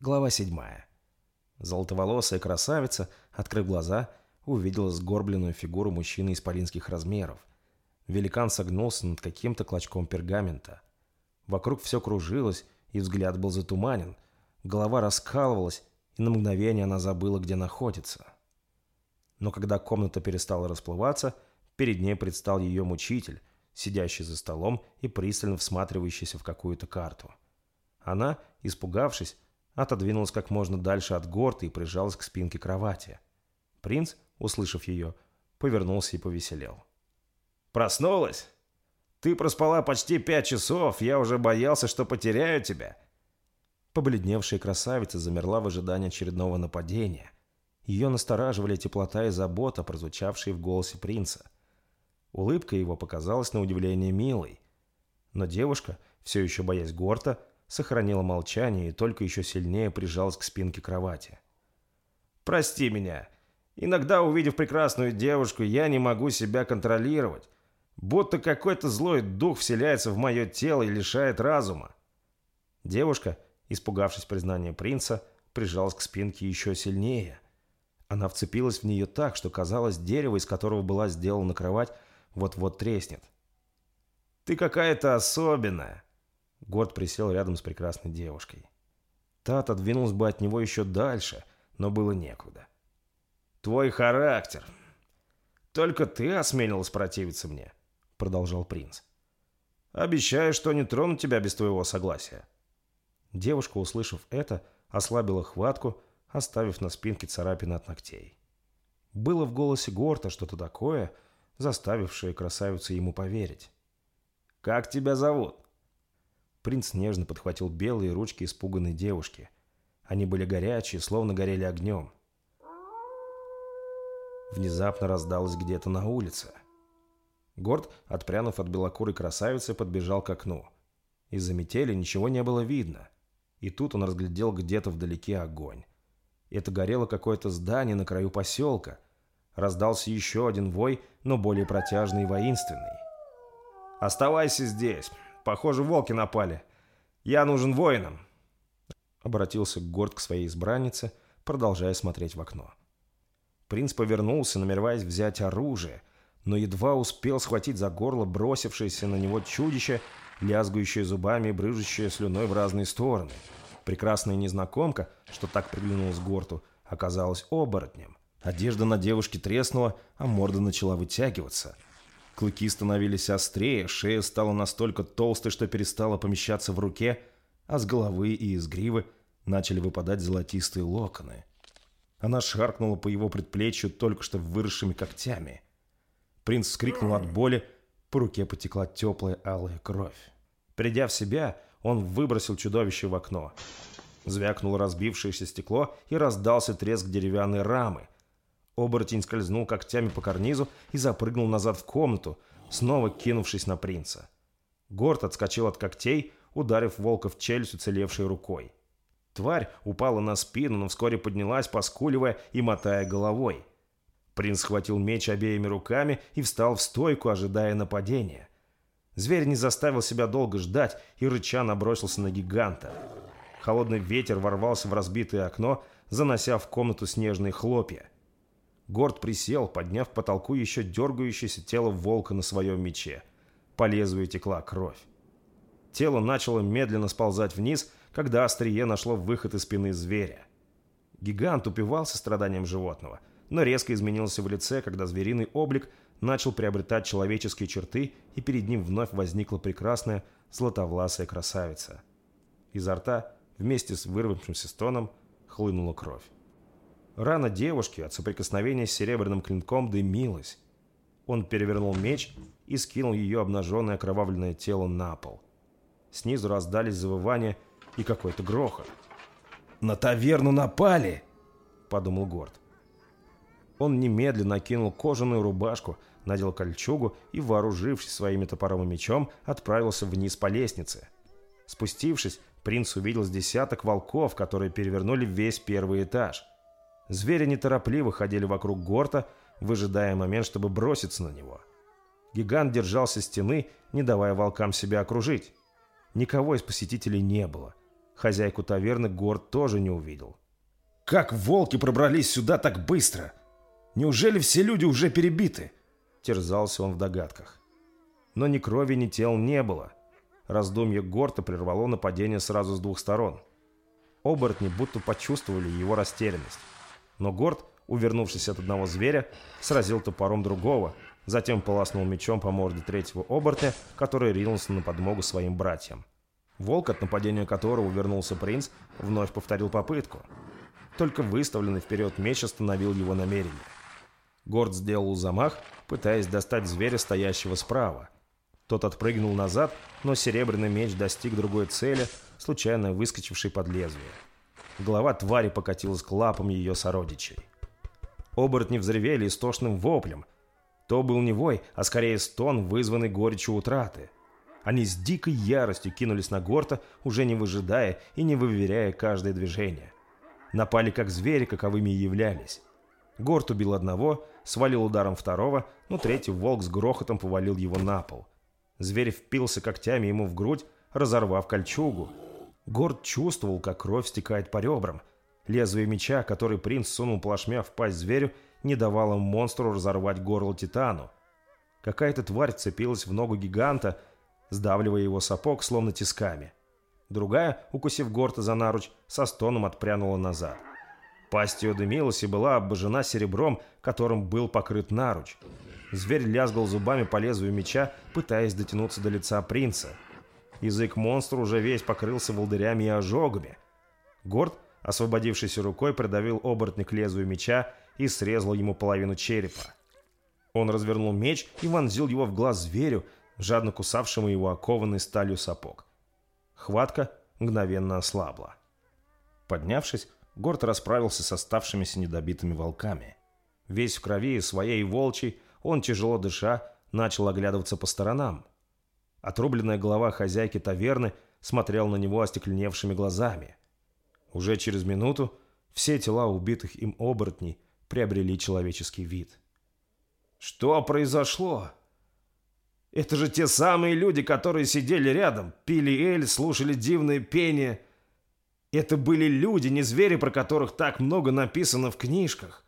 Глава седьмая. Золотоволосая красавица, открыв глаза, увидела сгорбленную фигуру мужчины исполинских размеров. Великан согнулся над каким-то клочком пергамента. Вокруг все кружилось, и взгляд был затуманен. Голова раскалывалась, и на мгновение она забыла, где находится. Но когда комната перестала расплываться, перед ней предстал ее мучитель, сидящий за столом и пристально всматривающийся в какую-то карту. Она, испугавшись, отодвинулась как можно дальше от горта и прижалась к спинке кровати. Принц, услышав ее, повернулся и повеселел. «Проснулась? Ты проспала почти пять часов, я уже боялся, что потеряю тебя». Побледневшая красавица замерла в ожидании очередного нападения. Ее настораживали теплота и забота, прозвучавшие в голосе принца. Улыбка его показалась на удивление милой. Но девушка, все еще боясь Горта, сохранила молчание и только еще сильнее прижалась к спинке кровати. «Прости меня. Иногда, увидев прекрасную девушку, я не могу себя контролировать. Будто какой-то злой дух вселяется в мое тело и лишает разума». Девушка, испугавшись признания принца, прижалась к спинке еще сильнее. Она вцепилась в нее так, что казалось, дерево, из которого была сделана кровать, вот-вот треснет. «Ты какая-то особенная!» Горд присел рядом с прекрасной девушкой. Та отодвинулась бы от него еще дальше, но было некуда. «Твой характер. Только ты осмелилась противиться мне», — продолжал принц. «Обещаю, что не трону тебя без твоего согласия». Девушка, услышав это, ослабила хватку, оставив на спинке царапины от ногтей. Было в голосе Горта что-то такое, заставившее красавицу ему поверить. «Как тебя зовут?» Принц нежно подхватил белые ручки испуганной девушки. Они были горячие, словно горели огнем. Внезапно раздалось где-то на улице. Горд, отпрянув от белокурой красавицы, подбежал к окну. Из-за метели ничего не было видно. И тут он разглядел где-то вдалеке огонь. Это горело какое-то здание на краю поселка. Раздался еще один вой, но более протяжный и воинственный. «Оставайся здесь. Похоже, волки напали. Я нужен воинам!» Обратился Горд к своей избраннице, продолжая смотреть в окно. Принц повернулся, намереваясь взять оружие, но едва успел схватить за горло бросившееся на него чудище, лязгающее зубами и брыжущее слюной в разные стороны. Прекрасная незнакомка, что так приглянулась Горту, оказалась оборотнем. Одежда на девушке треснула, а морда начала вытягиваться – Клыки становились острее, шея стала настолько толстой, что перестала помещаться в руке, а с головы и из гривы начали выпадать золотистые локоны. Она шаркнула по его предплечью только что выросшими когтями. Принц вскрикнул от боли, по руке потекла теплая алая кровь. Придя в себя, он выбросил чудовище в окно. Звякнуло разбившееся стекло и раздался треск деревянной рамы, Оборотень скользнул когтями по карнизу и запрыгнул назад в комнату, снова кинувшись на принца. Горд отскочил от когтей, ударив волка в челюсть уцелевшей рукой. Тварь упала на спину, но вскоре поднялась, поскуливая и мотая головой. Принц схватил меч обеими руками и встал в стойку, ожидая нападения. Зверь не заставил себя долго ждать и рыча набросился на гиганта. Холодный ветер ворвался в разбитое окно, занося в комнату снежные хлопья. Горд присел, подняв к потолку еще дергающееся тело волка на своем мече. По лезвию текла кровь. Тело начало медленно сползать вниз, когда острие нашло выход из спины зверя. Гигант упивался страданием животного, но резко изменился в лице, когда звериный облик начал приобретать человеческие черты, и перед ним вновь возникла прекрасная златовласая красавица. Изо рта, вместе с вырвавшимся стоном, хлынула кровь. Рана девушки от соприкосновения с серебряным клинком дымилась. Он перевернул меч и скинул ее обнаженное окровавленное тело на пол. Снизу раздались завывания и какой-то грохот. «На таверну напали!» – подумал Горд. Он немедленно накинул кожаную рубашку, надел кольчугу и, вооружившись своим топором и мечом, отправился вниз по лестнице. Спустившись, принц увидел с десяток волков, которые перевернули весь первый этаж – Звери неторопливо ходили вокруг Горта, выжидая момент, чтобы броситься на него. Гигант держался стены, не давая волкам себя окружить. Никого из посетителей не было. Хозяйку таверны Горд тоже не увидел. «Как волки пробрались сюда так быстро? Неужели все люди уже перебиты?» Терзался он в догадках. Но ни крови, ни тел не было. Раздумье Горта прервало нападение сразу с двух сторон. Оборотни будто почувствовали его растерянность. Но Горд, увернувшись от одного зверя, сразил топором другого, затем полоснул мечом по морде третьего оборотня, который ринулся на подмогу своим братьям. Волк, от нападения которого увернулся принц, вновь повторил попытку. Только выставленный вперед меч остановил его намерение. Горд сделал замах, пытаясь достать зверя, стоящего справа. Тот отпрыгнул назад, но серебряный меч достиг другой цели, случайно выскочившей под лезвие. Голова твари покатилась к лапам ее сородичей. Оборотни взревели истошным воплем. То был не вой, а скорее стон, вызванный горечью утраты. Они с дикой яростью кинулись на Горта, уже не выжидая и не выверяя каждое движение. Напали как звери, каковыми и являлись. Горт убил одного, свалил ударом второго, но третий волк с грохотом повалил его на пол. Зверь впился когтями ему в грудь, разорвав кольчугу. Горд чувствовал, как кровь стекает по ребрам. Лезвие меча, который принц сунул плашмя в пасть зверю, не давало монстру разорвать горло титану. Какая-то тварь цепилась в ногу гиганта, сдавливая его сапог, словно тисками. Другая, укусив Горта за наруч, со стоном отпрянула назад. Пасть ее дымилась и была обожжена серебром, которым был покрыт наруч. Зверь лязгал зубами по лезвию меча, пытаясь дотянуться до лица принца. Язык монстра уже весь покрылся волдырями и ожогами. Горд, освободившийся рукой, придавил оборотня к лезвию меча и срезал ему половину черепа. Он развернул меч и вонзил его в глаз зверю, жадно кусавшему его окованный сталью сапог. Хватка мгновенно ослабла. Поднявшись, Горд расправился с оставшимися недобитыми волками. Весь в крови своей волчьей, он, тяжело дыша, начал оглядываться по сторонам. Отрубленная голова хозяйки таверны смотрел на него остекленевшими глазами. Уже через минуту все тела убитых им оборотней приобрели человеческий вид. «Что произошло?» Это же те самые люди, которые сидели рядом, пили эль, слушали дивное пение. Это были люди, не звери, про которых так много написано в книжках.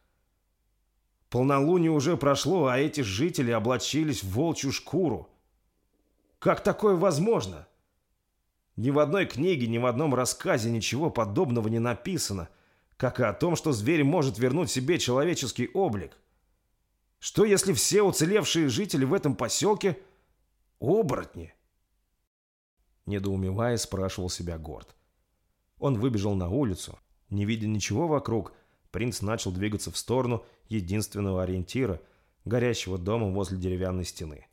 Полнолуние уже прошло, а эти жители облачились в волчью шкуру. Как такое возможно? Ни в одной книге, ни в одном рассказе ничего подобного не написано, как и о том, что зверь может вернуть себе человеческий облик. Что если все уцелевшие жители в этом поселке – Оборотни!» Недоумевая, спрашивал себя Горд. Он выбежал на улицу. Не видя ничего вокруг, принц начал двигаться в сторону единственного ориентира, горящего дома возле деревянной стены.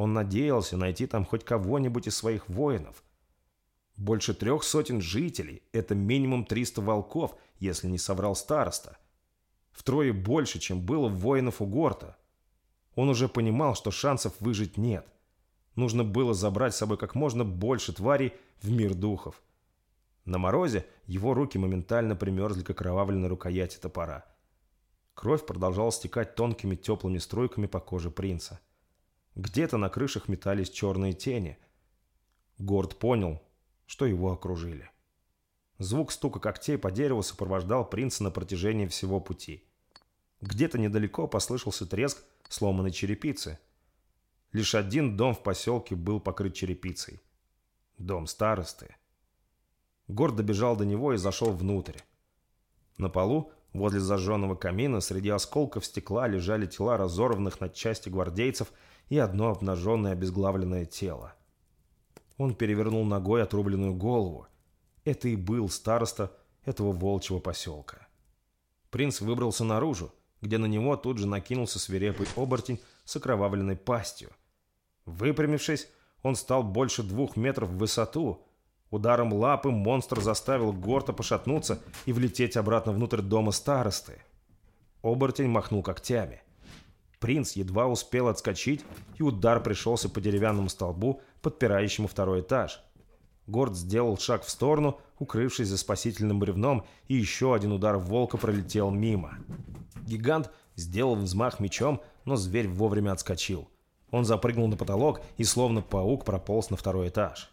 Он надеялся найти там хоть кого-нибудь из своих воинов. Больше трех сотен жителей – это минимум 300 волков, если не соврал староста. Втрое больше, чем было воинов у Горта. Он уже понимал, что шансов выжить нет – Нужно было забрать с собой как можно больше тварей в мир духов. На морозе его руки моментально примерзли к окровавленной рукояти топора. Кровь продолжала стекать тонкими теплыми струйками по коже принца. Где-то на крышах метались черные тени. Горд понял, что его окружили. Звук стука когтей по дереву сопровождал принца на протяжении всего пути. Где-то недалеко послышался треск сломанной черепицы – Лишь один дом в поселке был покрыт черепицей. Дом старосты. Горд добежал до него и зашел внутрь. На полу, возле зажженного камина, среди осколков стекла лежали тела разорванных на части гвардейцев и одно обнаженное обезглавленное тело. Он перевернул ногой отрубленную голову. Это и был староста этого волчьего поселка. Принц выбрался наружу, где на него тут же накинулся свирепый оборотень с окровавленной пастью. Выпрямившись, он стал больше двух метров в высоту. Ударом лапы монстр заставил Горта пошатнуться и влететь обратно внутрь дома старосты. Оборотень махнул когтями. Принц едва успел отскочить, и удар пришелся по деревянному столбу, подпирающему второй этаж. Горд сделал шаг в сторону, укрывшись за спасительным бревном, и еще один удар волка пролетел мимо. Гигант сделал взмах мечом, но зверь вовремя отскочил – он запрыгнул на потолок и словно паук прополз на второй этаж.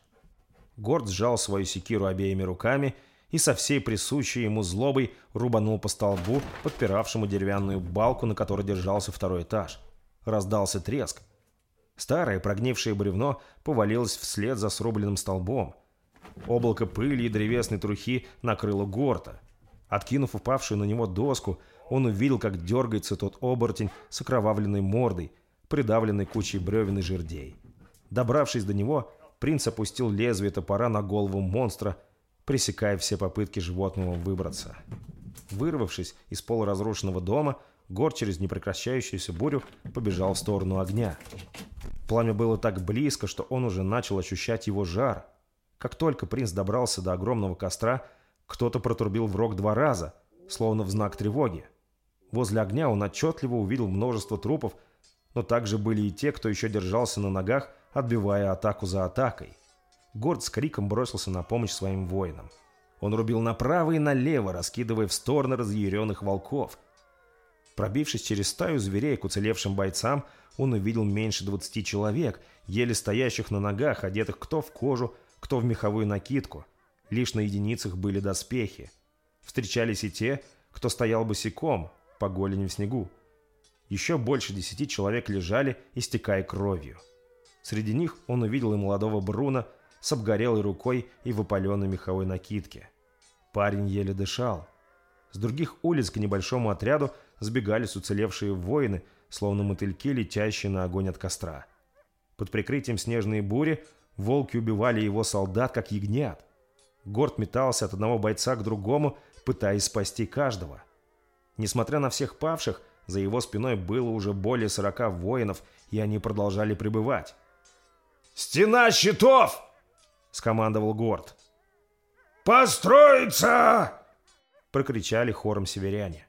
Горд сжал свою секиру обеими руками и со всей присущей ему злобой рубанул по столбу, подпиравшему деревянную балку, на которой держался второй этаж. Раздался треск. Старое прогнившее бревно повалилось вслед за срубленным столбом. Облако пыли и древесной трухи накрыло Горта. Откинув упавшую на него доску, он увидел, как дергается тот оборотень с окровавленной мордой, придавленной кучей бревен и жердей. Добравшись до него, принц опустил лезвие топора на голову монстра, пресекая все попытки животного выбраться. Вырвавшись из полуразрушенного дома, Гор через непрекращающуюся бурю побежал в сторону огня. Пламя было так близко, что он уже начал ощущать его жар. Как только принц добрался до огромного костра, кто-то протрубил в рог два раза, словно в знак тревоги. Возле огня он отчетливо увидел множество трупов, но также были и те, кто еще держался на ногах, отбивая атаку за атакой. Горд с криком бросился на помощь своим воинам. Он рубил направо и налево, раскидывая в стороны разъяренных волков. Пробившись через стаю зверей к уцелевшим бойцам, он увидел меньше двадцати человек, еле стоящих на ногах, одетых кто в кожу, кто в меховую накидку. Лишь на единицах были доспехи. Встречались и те, кто стоял босиком, по голени в снегу. Еще больше десяти человек лежали, истекая кровью. Среди них он увидел и молодого Бруна с обгорелой рукой и в опаленной меховой накидке. Парень еле дышал. С других улиц к небольшому отряду сбегались уцелевшие воины, словно мотыльки, летящие на огонь от костра. Под прикрытием снежной бури волки убивали его солдат, как ягнят. Горд метался от одного бойца к другому, пытаясь спасти каждого. Несмотря на всех павших, за его спиной было уже более сорока воинов, и они продолжали пребывать. «Стена щитов!» — скомандовал Горд. «Построиться!» — прокричали хором северяне.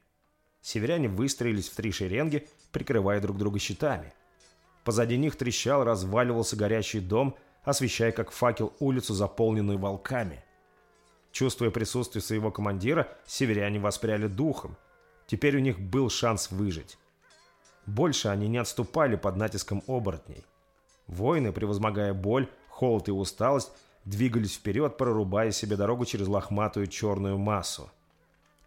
Северяне выстроились в три шеренги, прикрывая друг друга щитами. Позади них трещал, разваливался горящий дом, освещая как факел улицу, заполненную волками. Чувствуя присутствие своего командира, северяне воспряли духом — Теперь у них был шанс выжить. Больше они не отступали под натиском оборотней. Воины, превозмогая боль, холод и усталость, двигались вперед, прорубая себе дорогу через лохматую черную массу.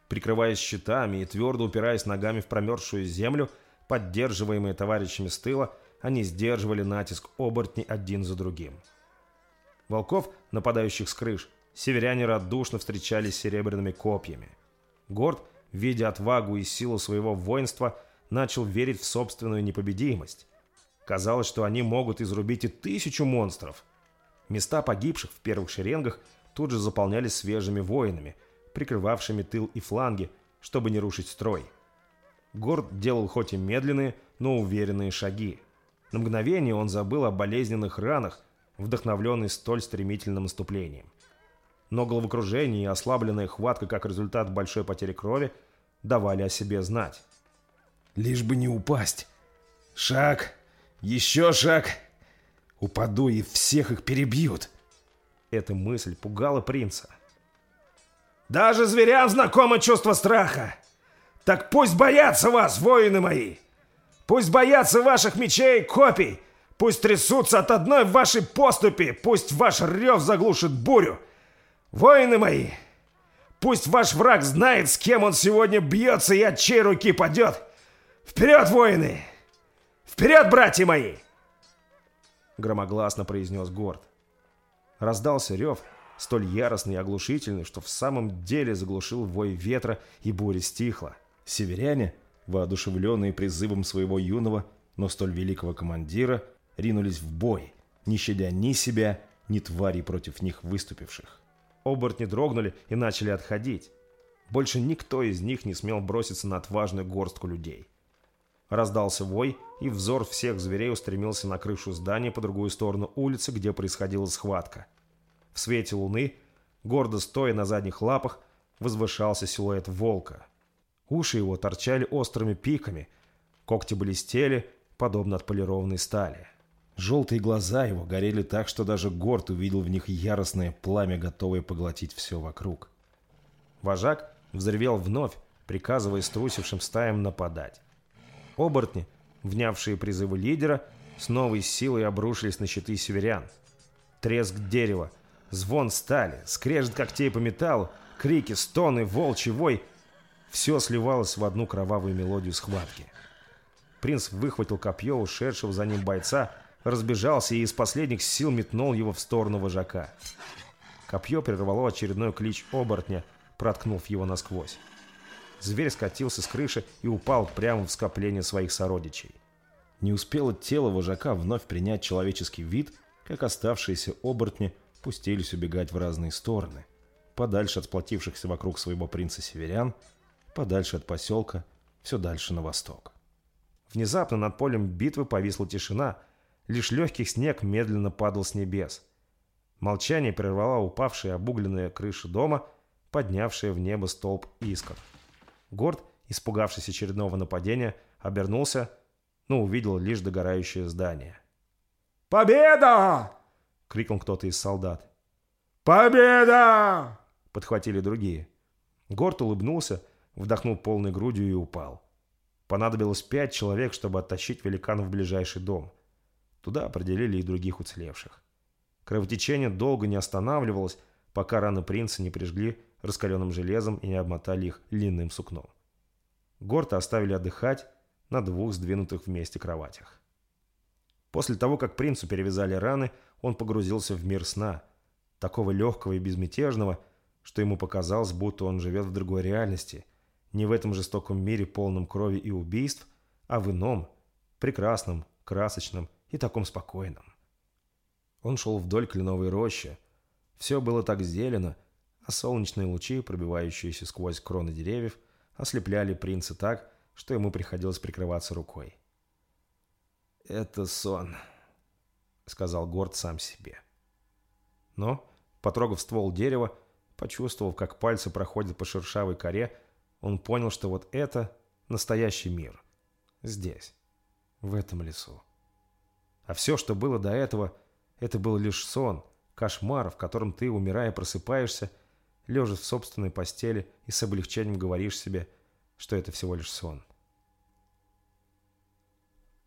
Прикрываясь щитами и твердо упираясь ногами в промерзшую землю, поддерживаемые товарищами с тыла, они сдерживали натиск оборотней один за другим. Волков, нападающих с крыш, северяне радушно встречались серебряными копьями. Горд видя отвагу и силу своего воинства, начал верить в собственную непобедимость. Казалось, что они могут изрубить и тысячу монстров. Места погибших в первых шеренгах тут же заполнялись свежими воинами, прикрывавшими тыл и фланги, чтобы не рушить строй. Горд делал хоть и медленные, но уверенные шаги. На мгновение он забыл о болезненных ранах, вдохновленный столь стремительным наступлением но головокружение и ослабленная хватка как результат большой потери крови давали о себе знать. «Лишь бы не упасть. Шаг, еще шаг. Упаду и всех их перебьют». Эта мысль пугала принца. «Даже зверям знакомо чувство страха. Так пусть боятся вас, воины мои. Пусть боятся ваших мечей и копий. Пусть трясутся от одной вашей поступи. Пусть ваш рев заглушит бурю» Воины мои, пусть ваш враг знает, с кем он сегодня бьется и от чьей руки падет. Вперед, воины! Вперед, братья мои!» Громогласно произнес Горд. Раздался рев, столь яростный и оглушительный, что в самом деле заглушил вой ветра, и буря стихла. Северяне, воодушевленные призывом своего юного, но столь великого командира, ринулись в бой, не щадя ни себя, ни тварей против них выступивших. Оборотни дрогнули и начали отходить. Больше никто из них не смел броситься на отважную горстку людей. Раздался вой, и взор всех зверей устремился на крышу здания по другую сторону улицы, где происходила схватка. В свете луны, гордо стоя на задних лапах, возвышался силуэт волка. Уши его торчали острыми пиками, когти блестели, подобно отполированной стали. Желтые глаза его горели так, что даже Горд увидел в них яростное пламя, готовое поглотить все вокруг. Вожак взревел вновь, приказывая струсившим стаям нападать. Оборотни, внявшие призывы лидера, с новой силой обрушились на щиты северян. Треск дерева, Звон стали, скрежет когтей по металлу, крики, стоны, волчий вой — все сливалось в одну кровавую мелодию схватки. Принц выхватил копье ушедшего за ним бойца, разбежался и из последних сил метнул его в сторону вожака. Копье прервало очередной клич оборотня, проткнув его насквозь. Зверь скатился с крыши и упал прямо в скопление своих сородичей. Не успело тело вожака вновь принять человеческий вид, как оставшиеся оборотни пустились убегать в разные стороны, подальше от сплотившихся вокруг своего принца северян, подальше от поселка, все дальше на восток. Внезапно над полем битвы повисла тишина, лишь легкий снег медленно падал с небес. Молчание прервала упавшая обугленная крыша дома, поднявшая в небо столб искр. Горд, испугавшись очередного нападения, обернулся, но увидел лишь догорающее здание. «Победа!» — крикнул кто-то из солдат. «Победа!» — подхватили другие. Горд улыбнулся, вдохнул полной грудью и упал. Понадобилось пять человек, чтобы оттащить великана в ближайший дом. Туда определили и других уцелевших. Кровотечение долго не останавливалось, пока раны принца не прижгли раскаленным железом и не обмотали их льняным сукном. Горта оставили отдыхать на двух сдвинутых вместе кроватях. После того, как принцу перевязали раны, он погрузился в мир сна, такого легкого и безмятежного, что ему показалось, будто он живет в другой реальности, не в этом жестоком мире, полном крови и убийств, а в ином, прекрасном, красочном и таком спокойном. Он шел вдоль кленовой рощи. Все было так зелено, а солнечные лучи, пробивающиеся сквозь кроны деревьев, ослепляли принца так, что ему приходилось прикрываться рукой. «Это сон», — сказал Горд сам себе. Но, потрогав ствол дерева, почувствовав, как пальцы проходят по шершавой коре, он понял, что вот это настоящий мир. Здесь, в этом лесу. А все, что было до этого, это был лишь сон, кошмар, в котором ты, умирая, просыпаешься — лежа в собственной постели и с облегчением говоришь себе, что это всего лишь сон.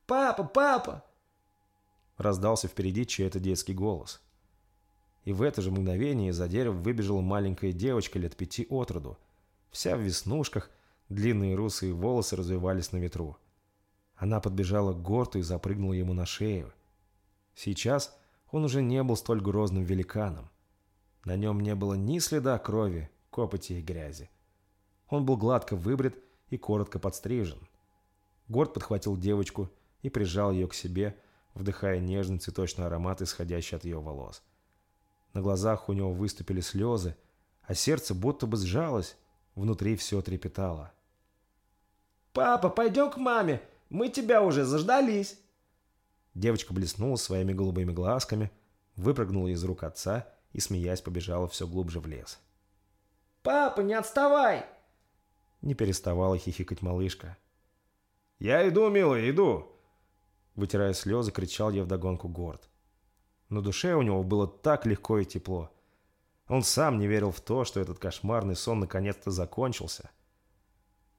«Папа, папа!» Раздался впереди чей-то детский голос. И в это же мгновение из-за дерева выбежала маленькая девочка лет пяти от роду. Вся в веснушках, длинные русые волосы развивались на ветру. Она подбежала к Горту и запрыгнула ему на шею. Сейчас он уже не был столь грозным великаном. На нем не было ни следа крови, копоти и грязи. Он был гладко выбрит и коротко подстрижен. Горд подхватил девочку и прижал ее к себе, вдыхая нежный цветочный аромат, исходящий от ее волос. На глазах у него выступили слезы, а сердце будто бы сжалось, внутри все трепетало. «Папа, пойдем к маме, мы тебя уже заждались!» Девочка блеснула своими голубыми глазками, выпрыгнула из рук отца и, смеясь, побежала все глубже в лес. «Папа, не отставай!» Не переставала хихикать малышка. «Я иду, милый, иду!» Вытирая слезы, кричал ей вдогонку Горд. На душе у него было так легко и тепло. Он сам не верил в то, что этот кошмарный сон наконец-то закончился.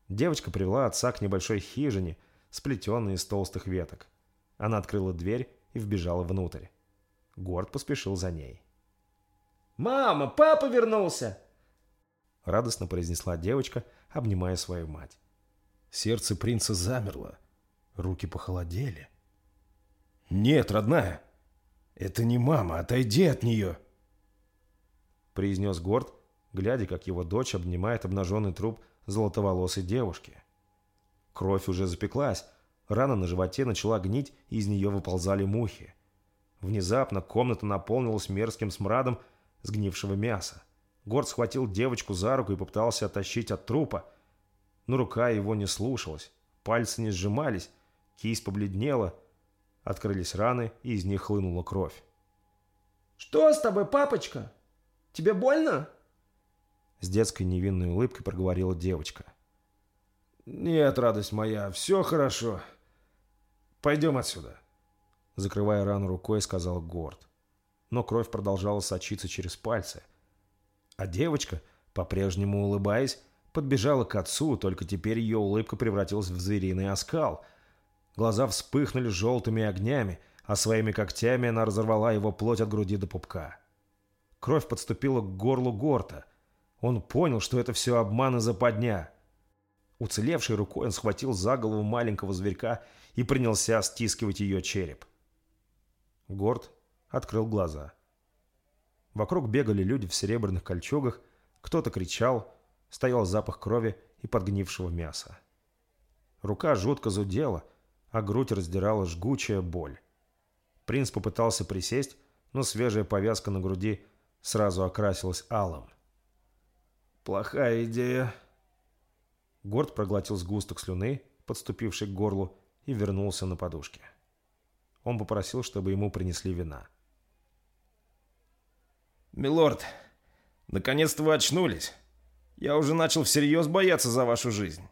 Девочка привела отца к небольшой хижине, сплетенной из толстых веток. Она открыла дверь и вбежала внутрь. Горд поспешил за ней. «Мама, папа вернулся!» Радостно произнесла девочка, обнимая свою мать. Сердце принца замерло. Руки похолодели. «Нет, родная, это не мама, отойди от нее!» Произнес Горд, глядя, как его дочь обнимает обнаженный труп золотоволосой девушки. Кровь уже запеклась, рана на животе начала гнить, и из нее выползали мухи. Внезапно комната наполнилась мерзким смрадом, сгнившего мяса. Горд схватил девочку за руку и попытался оттащить от трупа, но рука его не слушалась. Пальцы не сжимались, кисть побледнела, открылись раны, и из них хлынула кровь. «Что с тобой, папочка? Тебе больно?» С детской невинной улыбкой проговорила девочка. «Нет, радость моя, все хорошо. Пойдем отсюда», — закрывая рану рукой, сказал Горд но кровь продолжала сочиться через пальцы. А девочка, по-прежнему улыбаясь, подбежала к отцу, только теперь ее улыбка превратилась в звериный оскал. Глаза вспыхнули желтыми огнями, а своими когтями она разорвала его плоть от груди до пупка. Кровь подступила к горлу Горта. Он понял, что это все обман и западня. Уцелевшей рукой он схватил за голову маленького зверька и принялся стискивать ее череп. Горд открыл глаза. Вокруг бегали люди в серебряных кольчугах, кто-то кричал, стоял запах крови и подгнившего мяса. Рука жутко зудела, а грудь раздирала жгучая боль. Принц попытался присесть, но свежая повязка на груди сразу окрасилась алым. «Плохая идея». Горд проглотил сгусток слюны, подступивший к горлу, и вернулся на подушке. Он попросил, чтобы ему принесли вина. «Милорд, наконец-то вы очнулись. Я уже начал всерьез бояться за вашу жизнь»,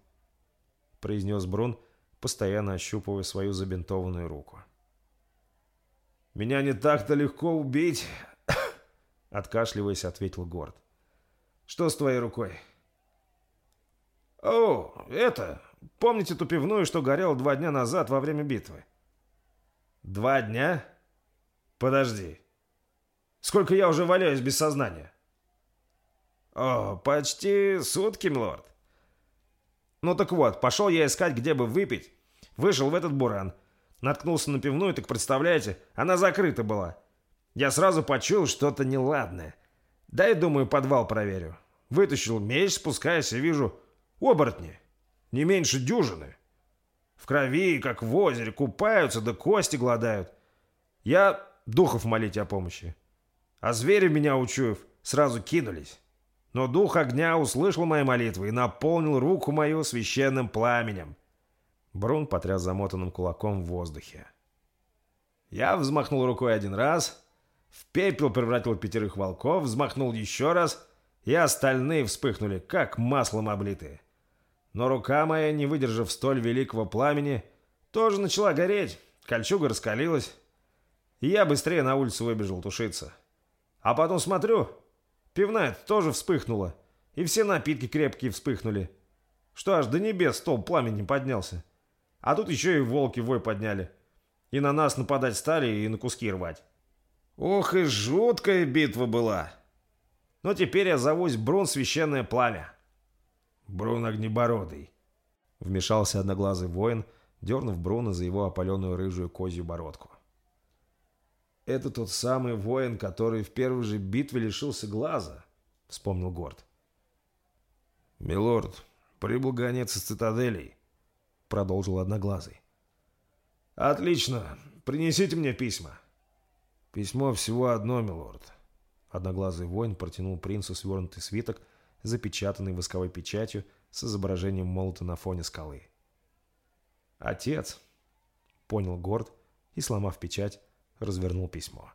— произнес Брун, постоянно ощупывая свою забинтованную руку. «Меня не так-то легко убить», — откашливаясь, ответил Горд. «Что с твоей рукой?» «О, это... Помните ту пивную, что горела два дня назад во время битвы?» «Два дня? Подожди. Сколько я уже валяюсь без сознания?» «О, почти сутки, милорд». «Ну так вот, пошел я искать, где бы выпить. Вышел в этот буран. Наткнулся на пивную, так представляете, она закрыта была. Я сразу почуял что-то неладное. Дай, думаю, подвал проверю. Вытащил меч, спускаясь и вижу оборотни. Не меньше дюжины. В крови, как в озере, купаются, да кости гладают. Я духов молить о помощи. А звери меня учуяв, сразу кинулись. Но дух огня услышал мои молитвы и наполнил руку мою священным пламенем. Брун потряс замотанным кулаком в воздухе. Я взмахнул рукой один раз, в пепел превратил пятерых волков, взмахнул еще раз, и остальные вспыхнули, как маслом облитые. Но рука моя, не выдержав столь великого пламени, тоже начала гореть, кольчуга раскалилась, и я быстрее на улицу выбежал тушиться. А потом смотрю, пивная тоже вспыхнула, и все напитки крепкие вспыхнули, что аж до небес стол пламени поднялся. А тут еще и волки вой подняли. И на нас нападать стали, и на куски рвать. Ох и жуткая битва была. Но теперь я зовусь Брун Священное Пламя. Брун Огнебородый. Вмешался одноглазый воин, дернув Бруна за его опаленную рыжую козью бородку. «Это тот самый воин, который в первой же битве лишился глаза», — вспомнил Горд. «Милорд, прибыл гонец из цитаделей», — продолжил Одноглазый. «Отлично. Принесите мне письма». «Письмо всего одно, милорд». Одноглазый воин протянул принцу свернутый свиток, запечатанный восковой печатью с изображением молота на фоне скалы. «Отец», — понял Горд и, сломав печать, развернул письмо.